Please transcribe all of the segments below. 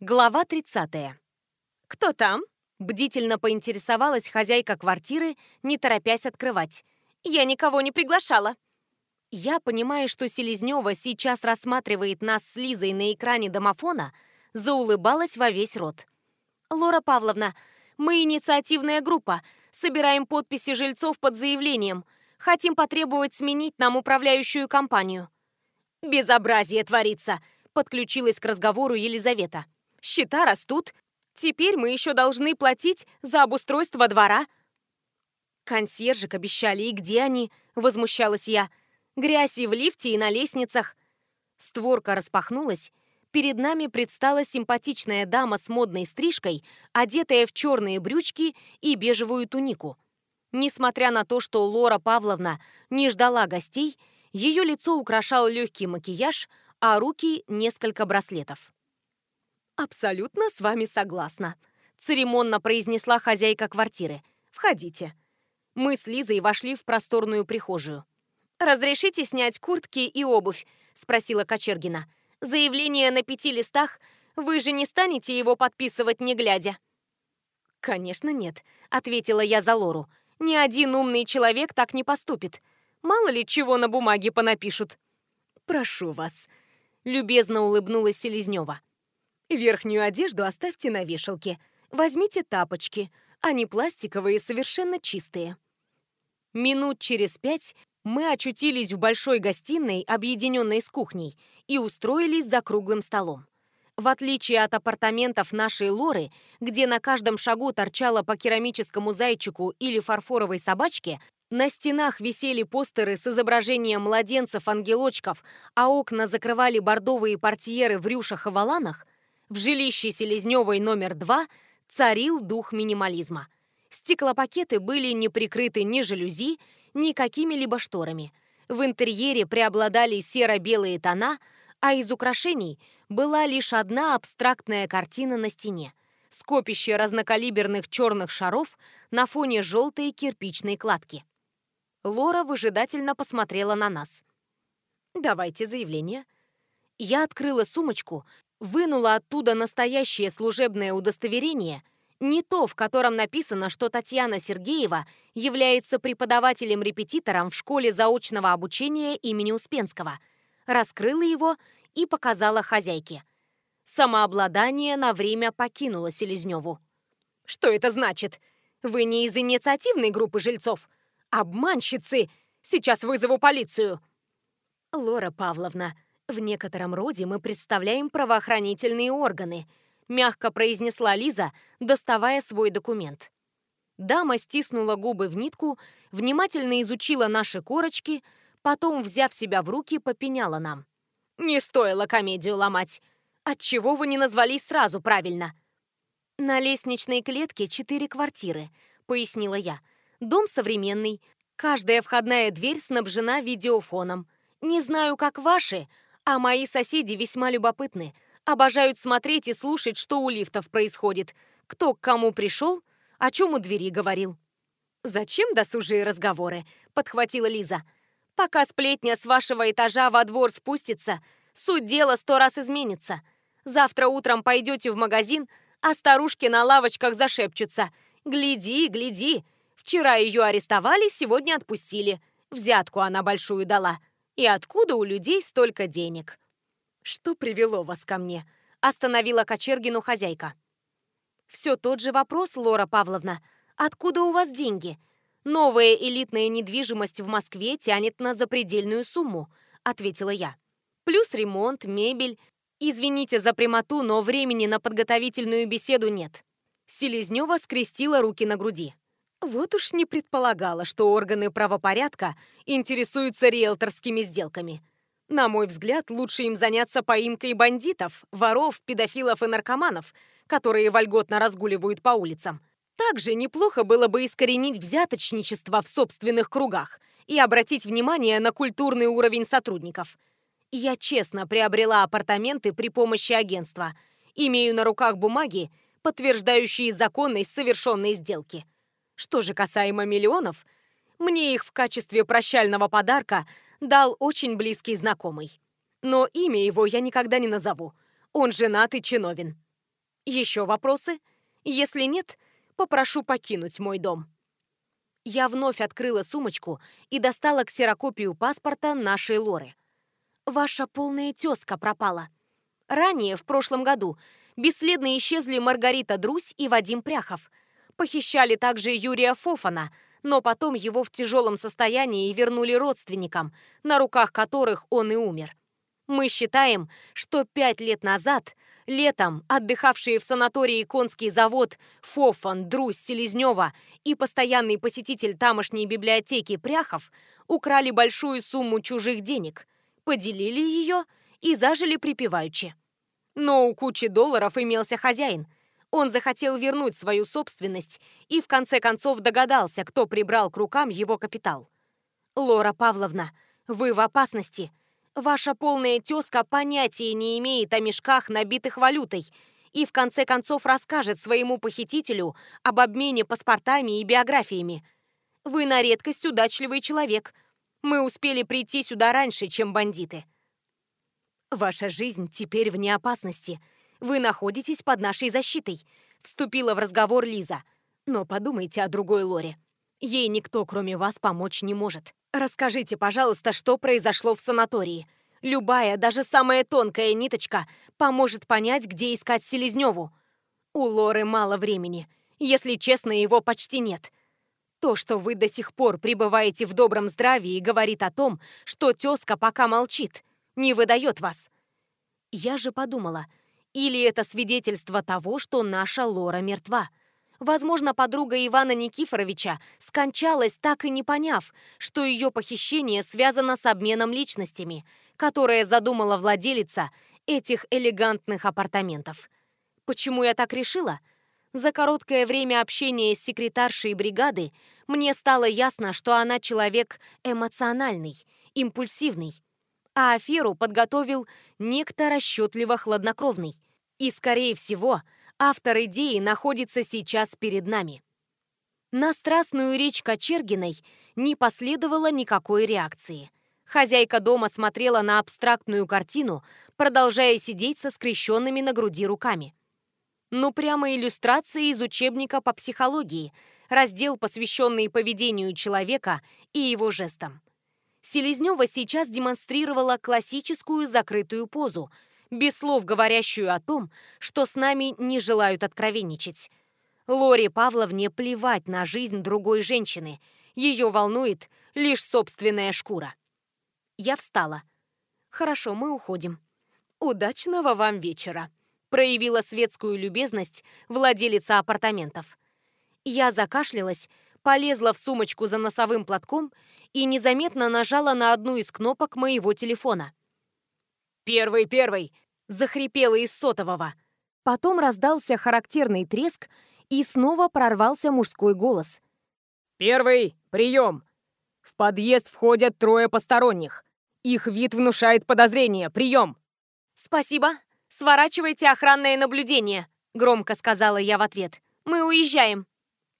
Глава 30. «Кто там?» – бдительно поинтересовалась хозяйка квартиры, не торопясь открывать. «Я никого не приглашала». Я, понимая, что Селезнева сейчас рассматривает нас с Лизой на экране домофона, заулыбалась во весь рот. «Лора Павловна, мы инициативная группа, собираем подписи жильцов под заявлением. Хотим потребовать сменить нам управляющую компанию». «Безобразие творится!» – подключилась к разговору Елизавета. Счета растут. Теперь мы еще должны платить за обустройство двора. Консьержик обещали, и где они? Возмущалась я. Грязь и в лифте, и на лестницах. Створка распахнулась. Перед нами предстала симпатичная дама с модной стрижкой, одетая в черные брючки и бежевую тунику. Несмотря на то, что Лора Павловна не ждала гостей, ее лицо украшал легкий макияж, а руки — несколько браслетов. «Абсолютно с вами согласна», — церемонно произнесла хозяйка квартиры. «Входите». Мы с Лизой вошли в просторную прихожую. «Разрешите снять куртки и обувь?» — спросила Кочергина. «Заявление на пяти листах. Вы же не станете его подписывать, не глядя?» «Конечно нет», — ответила я за Лору. «Ни один умный человек так не поступит. Мало ли чего на бумаге понапишут». «Прошу вас», — любезно улыбнулась Селезнева. Верхнюю одежду оставьте на вешалке. Возьмите тапочки. Они пластиковые, совершенно чистые. Минут через пять мы очутились в большой гостиной, объединенной с кухней, и устроились за круглым столом. В отличие от апартаментов нашей Лоры, где на каждом шагу торчало по керамическому зайчику или фарфоровой собачке, на стенах висели постеры с изображением младенцев-ангелочков, а окна закрывали бордовые портьеры в рюшах и валанах, в жилище Селезневой номер два царил дух минимализма. Стеклопакеты были не прикрыты ни жалюзи, ни какими-либо шторами. В интерьере преобладали серо-белые тона, а из украшений была лишь одна абстрактная картина на стене – скопище разнокалиберных черных шаров на фоне желтой кирпичной кладки. Лора выжидательно посмотрела на нас. «Давайте заявление». Я открыла сумочку вынула оттуда настоящее служебное удостоверение, не то, в котором написано, что Татьяна Сергеева является преподавателем-репетитором в школе заочного обучения имени Успенского, раскрыла его и показала хозяйке. Самообладание на время покинуло Селезневу. «Что это значит? Вы не из инициативной группы жильцов? Обманщицы! Сейчас вызову полицию!» «Лора Павловна», «В некотором роде мы представляем правоохранительные органы», мягко произнесла Лиза, доставая свой документ. Дама стиснула губы в нитку, внимательно изучила наши корочки, потом, взяв себя в руки, попеняла нам. «Не стоило комедию ломать. Отчего вы не назвались сразу правильно?» «На лестничной клетке четыре квартиры», — пояснила я. «Дом современный. Каждая входная дверь снабжена видеофоном. Не знаю, как ваши, а мои соседи весьма любопытны, обожают смотреть и слушать, что у лифтов происходит, кто к кому пришел, о чем у двери говорил. «Зачем досужие разговоры?» — подхватила Лиза. «Пока сплетня с вашего этажа во двор спустится, суть дела сто раз изменится. Завтра утром пойдете в магазин, а старушки на лавочках зашепчутся. Гляди, гляди, вчера ее арестовали, сегодня отпустили. Взятку она большую дала. И откуда у людей столько денег? Что привело вас ко мне? Остановила Кочергину хозяйка. Все тот же вопрос, Лора Павловна. Откуда у вас деньги? Новая элитная недвижимость в Москве тянет на запредельную сумму, ответила я. Плюс ремонт, мебель. Извините за прямоту, но времени на подготовительную беседу нет. Селезнева скрестила руки на груди. Вот уж не предполагала, что органы правопорядка интересуются риэлторскими сделками. На мой взгляд, лучше им заняться поимкой бандитов, воров, педофилов и наркоманов, которые вольготно разгуливают по улицам. Также неплохо было бы искоренить взяточничество в собственных кругах и обратить внимание на культурный уровень сотрудников. Я честно приобрела апартаменты при помощи агентства. Имею на руках бумаги, подтверждающие законность совершенной сделки. Что же касаемо миллионов, мне их в качестве прощального подарка дал очень близкий знакомый. Но имя его я никогда не назову. Он женат и чиновен. Еще вопросы? Если нет, попрошу покинуть мой дом. Я вновь открыла сумочку и достала ксерокопию паспорта нашей Лоры. Ваша полная тезка пропала. Ранее, в прошлом году, бесследно исчезли Маргарита Друсь и Вадим Пряхов. Похищали также Юрия Фофана, но потом его в тяжелом состоянии вернули родственникам, на руках которых он и умер. Мы считаем, что пять лет назад, летом, отдыхавшие в санатории конский завод Фофан, Друсь, Селезнева и постоянный посетитель тамошней библиотеки Пряхов украли большую сумму чужих денег, поделили ее и зажили припеваючи. Но у кучи долларов имелся хозяин. Он захотел вернуть свою собственность и в конце концов догадался, кто прибрал к рукам его капитал. «Лора Павловна, вы в опасности. Ваша полная тезка понятия не имеет о мешках, набитых валютой, и в конце концов расскажет своему похитителю об обмене паспортами и биографиями. Вы на редкость удачливый человек. Мы успели прийти сюда раньше, чем бандиты». «Ваша жизнь теперь вне опасности. Вы находитесь под нашей защитой», — вступила в разговор Лиза. «Но подумайте о другой Лоре. Ей никто, кроме вас, помочь не может. Расскажите, пожалуйста, что произошло в санатории. Любая, даже самая тонкая ниточка поможет понять, где искать Селезневу. У Лоры мало времени. Если честно, его почти нет. То, что вы до сих пор пребываете в добром здравии, говорит о том, что тезка пока молчит, не выдает вас. Я же подумала, или это свидетельство того, что наша Лора мертва. Возможно, подруга Ивана Никифоровича скончалась, так и не поняв, что ее похищение связано с обменом личностями, которое задумала владелица этих элегантных апартаментов. Почему я так решила? За короткое время общения с секретаршей бригады мне стало ясно, что она человек эмоциональный, импульсивный, а аферу подготовил некто расчетливо-хладнокровный. И, скорее всего, автор идеи находится сейчас перед нами. На страстную речь Кочергиной не последовало никакой реакции. Хозяйка дома смотрела на абстрактную картину, продолжая сидеть со скрещенными на груди руками. Ну, прямо иллюстрация из учебника по психологии, раздел, посвященный поведению человека и его жестам. Селезнева сейчас демонстрировала классическую закрытую позу, без слов говорящую о том, что с нами не желают откровенничать. Лоре Павловне плевать на жизнь другой женщины. Ее волнует лишь собственная шкура. Я встала. «Хорошо, мы уходим». «Удачного вам вечера», — проявила светскую любезность владелица апартаментов. Я закашлялась, полезла в сумочку за носовым платком и незаметно нажала на одну из кнопок моего телефона. «Первый, первый!» — захрипело из сотового. Потом раздался характерный треск, и снова прорвался мужской голос. «Первый, прием! В подъезд входят трое посторонних. Их вид внушает подозрение. Прием!» «Спасибо. Сворачивайте охранное наблюдение», — громко сказала я в ответ. «Мы уезжаем».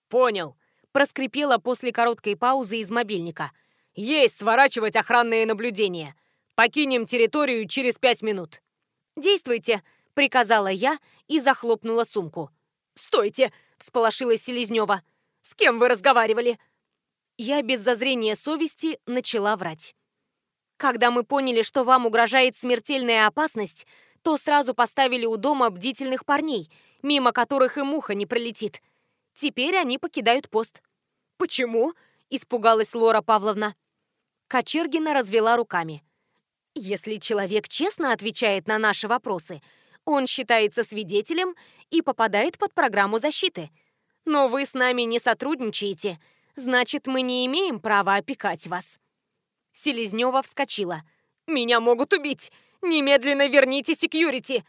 «Понял проскрипела после короткой паузы из мобильника. «Есть сворачивать охранные наблюдения. Покинем территорию через пять минут». «Действуйте», — приказала я и захлопнула сумку. «Стойте!» — всполошилась Селезнева. «С кем вы разговаривали?» Я без зазрения совести начала врать. Когда мы поняли, что вам угрожает смертельная опасность, то сразу поставили у дома бдительных парней, мимо которых и муха не пролетит. Теперь они покидают пост. «Почему?» – испугалась Лора Павловна. Кочергина развела руками. «Если человек честно отвечает на наши вопросы, он считается свидетелем и попадает под программу защиты. Но вы с нами не сотрудничаете, значит, мы не имеем права опекать вас». Селезнева вскочила. «Меня могут убить! Немедленно верните секьюрити!»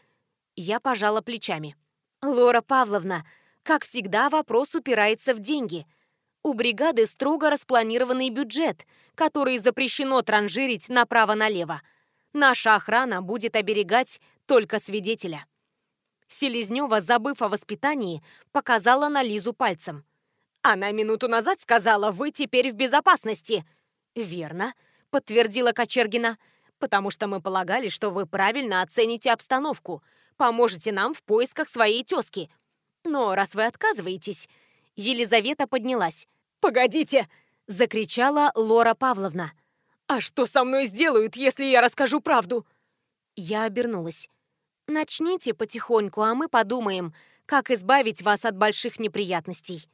Я пожала плечами. «Лора Павловна, как всегда, вопрос упирается в деньги. У бригады строго распланированный бюджет, который запрещено транжирить направо-налево. Наша охрана будет оберегать только свидетеля. Селезнева, забыв о воспитании, показала на Лизу пальцем. «Она минуту назад сказала, вы теперь в безопасности». «Верно», — подтвердила Кочергина, «потому что мы полагали, что вы правильно оцените обстановку, Поможете нам в поисках своей тезки. Но раз вы отказываетесь... Елизавета поднялась. «Погодите!» — закричала Лора Павловна. «А что со мной сделают, если я расскажу правду?» Я обернулась. «Начните потихоньку, а мы подумаем, как избавить вас от больших неприятностей».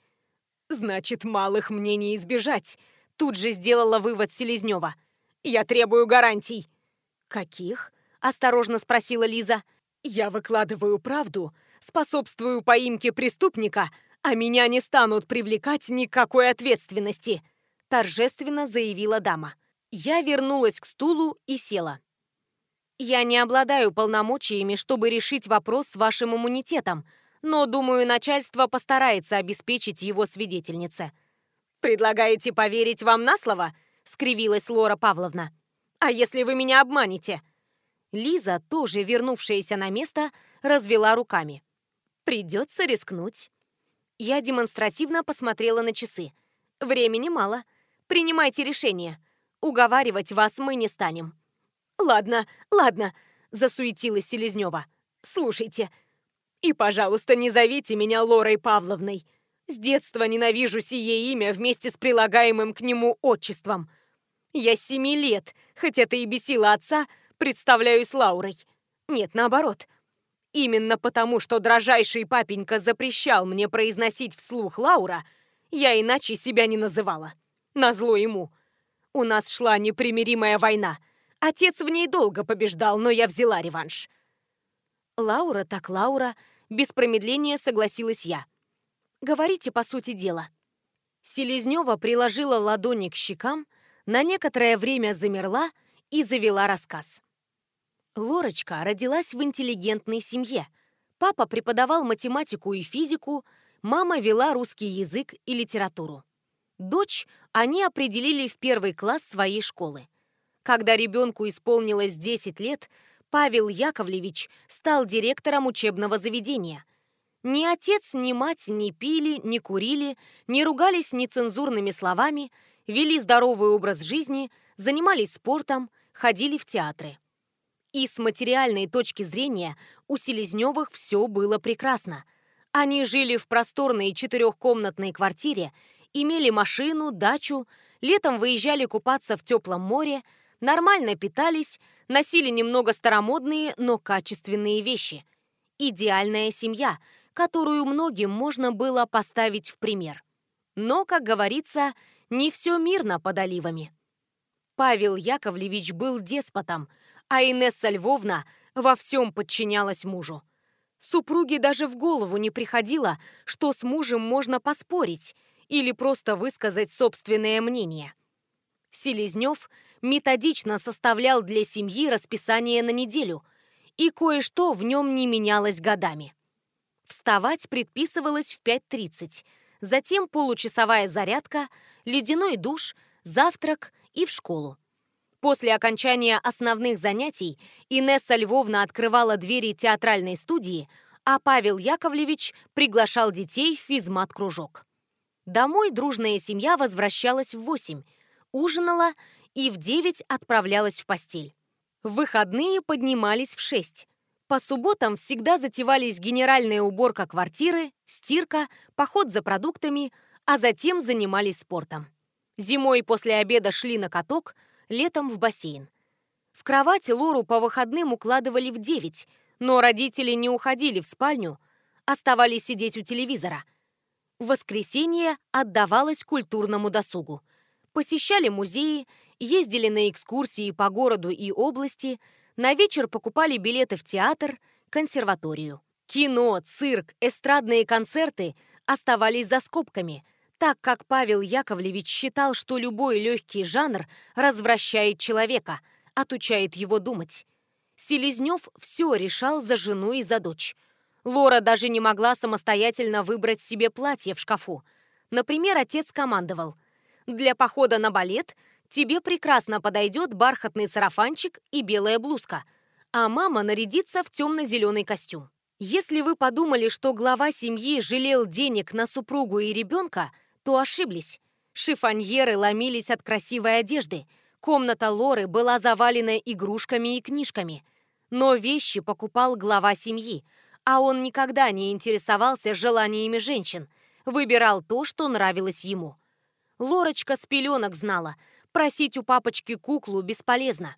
«Значит, малых мне не избежать», — тут же сделала вывод Селезнева. «Я требую гарантий». «Каких?» — осторожно спросила Лиза. «Я выкладываю правду, способствую поимке преступника, а меня не станут привлекать никакой ответственности», — торжественно заявила дама. Я вернулась к стулу и села. «Я не обладаю полномочиями, чтобы решить вопрос с вашим иммунитетом», но, думаю, начальство постарается обеспечить его свидетельнице. «Предлагаете поверить вам на слово?» — скривилась Лора Павловна. «А если вы меня обманете?» Лиза, тоже вернувшаяся на место, развела руками. «Придется рискнуть». Я демонстративно посмотрела на часы. «Времени мало. Принимайте решение. Уговаривать вас мы не станем». «Ладно, ладно», — засуетилась Селезнева. «Слушайте, и, пожалуйста, не зовите меня Лорой Павловной. С детства ненавижу сие имя вместе с прилагаемым к нему отчеством. Я семи лет, хоть это и бесило отца, представляюсь Лаурой. Нет, наоборот. Именно потому, что дрожайший папенька запрещал мне произносить вслух Лаура, я иначе себя не называла. Назло ему. У нас шла непримиримая война. Отец в ней долго побеждал, но я взяла реванш. Лаура так Лаура, без промедления согласилась я. Говорите по сути дела. Селезнева приложила ладони к щекам, на некоторое время замерла и завела рассказ. Лорочка родилась в интеллигентной семье. Папа преподавал математику и физику, мама вела русский язык и литературу. Дочь они определили в первый класс своей школы. Когда ребенку исполнилось 10 лет, Павел Яковлевич стал директором учебного заведения. Ни отец, ни мать не пили, не курили, не ругались нецензурными словами, вели здоровый образ жизни, занимались спортом, ходили в театры. И с материальной точки зрения у Селезневых все было прекрасно. Они жили в просторной четырехкомнатной квартире, имели машину, дачу, летом выезжали купаться в теплом море, нормально питались, носили немного старомодные, но качественные вещи. Идеальная семья, которую многим можно было поставить в пример. Но, как говорится, не все мирно под оливами. Павел Яковлевич был деспотом, а Инесса Львовна во всем подчинялась мужу. Супруге даже в голову не приходило, что с мужем можно поспорить или просто высказать собственное мнение. Селезнев методично составлял для семьи расписание на неделю, и кое-что в нем не менялось годами. Вставать предписывалось в 5.30, затем получасовая зарядка, ледяной душ, завтрак и в школу. После окончания основных занятий Инесса Львовна открывала двери театральной студии, а Павел Яковлевич приглашал детей в физмат-кружок. Домой дружная семья возвращалась в 8, ужинала и в 9 отправлялась в постель. В выходные поднимались в 6. По субботам всегда затевались генеральная уборка квартиры, стирка, поход за продуктами, а затем занимались спортом. Зимой после обеда шли на каток, летом в бассейн. В кровати Лору по выходным укладывали в 9, но родители не уходили в спальню, оставались сидеть у телевизора. В воскресенье отдавалось культурному досугу. Посещали музеи, ездили на экскурсии по городу и области, на вечер покупали билеты в театр, консерваторию. Кино, цирк, эстрадные концерты оставались за скобками, так как Павел Яковлевич считал, что любой легкий жанр развращает человека, отучает его думать. Селезнев все решал за жену и за дочь. Лора даже не могла самостоятельно выбрать себе платье в шкафу. Например, отец командовал. «Для похода на балет тебе прекрасно подойдет бархатный сарафанчик и белая блузка, а мама нарядится в темно-зеленый костюм. Если вы подумали, что глава семьи жалел денег на супругу и ребенка, то ошиблись. Шифоньеры ломились от красивой одежды, комната Лоры была завалена игрушками и книжками. Но вещи покупал глава семьи, а он никогда не интересовался желаниями женщин, выбирал то, что нравилось ему. Лорочка с пеленок знала, просить у папочки куклу бесполезно.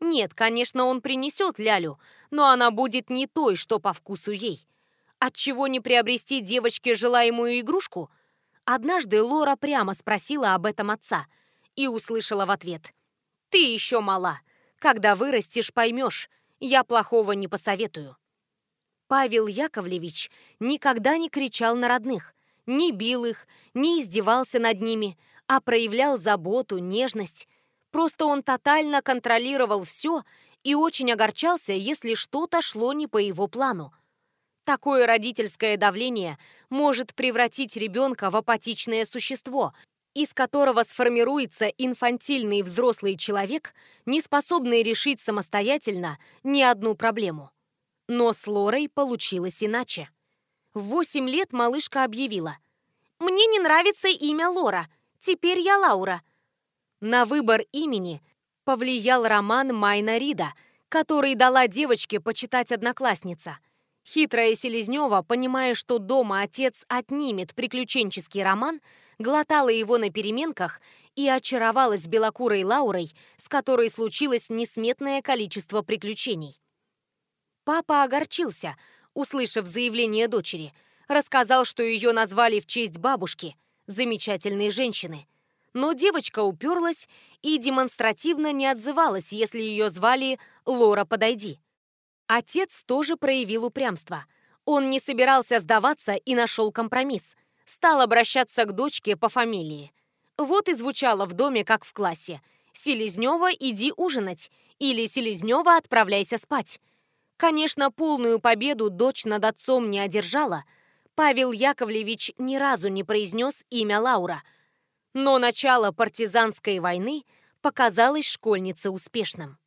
Нет, конечно, он принесет Лялю, но она будет не той, что по вкусу ей. Отчего не приобрести девочке желаемую игрушку? Однажды Лора прямо спросила об этом отца и услышала в ответ. «Ты еще мала. Когда вырастешь, поймешь. Я плохого не посоветую». Павел Яковлевич никогда не кричал на родных, не бил их, не издевался над ними, а проявлял заботу, нежность. Просто он тотально контролировал все и очень огорчался, если что-то шло не по его плану. Такое родительское давление может превратить ребенка в апатичное существо, из которого сформируется инфантильный взрослый человек, не способный решить самостоятельно ни одну проблему. Но с Лорой получилось иначе. В 8 лет малышка объявила «Мне не нравится имя Лора, теперь я Лаура». На выбор имени повлиял роман Майна Рида, который дала девочке почитать одноклассница – Хитрая Селезнева, понимая, что дома отец отнимет приключенческий роман, глотала его на переменках и очаровалась белокурой Лаурой, с которой случилось несметное количество приключений. Папа огорчился, услышав заявление дочери, рассказал, что ее назвали в честь бабушки, замечательной женщины. Но девочка уперлась и демонстративно не отзывалась, если ее звали «Лора, подойди». Отец тоже проявил упрямство. Он не собирался сдаваться и нашел компромисс. Стал обращаться к дочке по фамилии. Вот и звучало в доме, как в классе. «Селезнева, иди ужинать» или «Селезнева, отправляйся спать». Конечно, полную победу дочь над отцом не одержала. Павел Яковлевич ни разу не произнес имя Лаура. Но начало партизанской войны показалось школьнице успешным.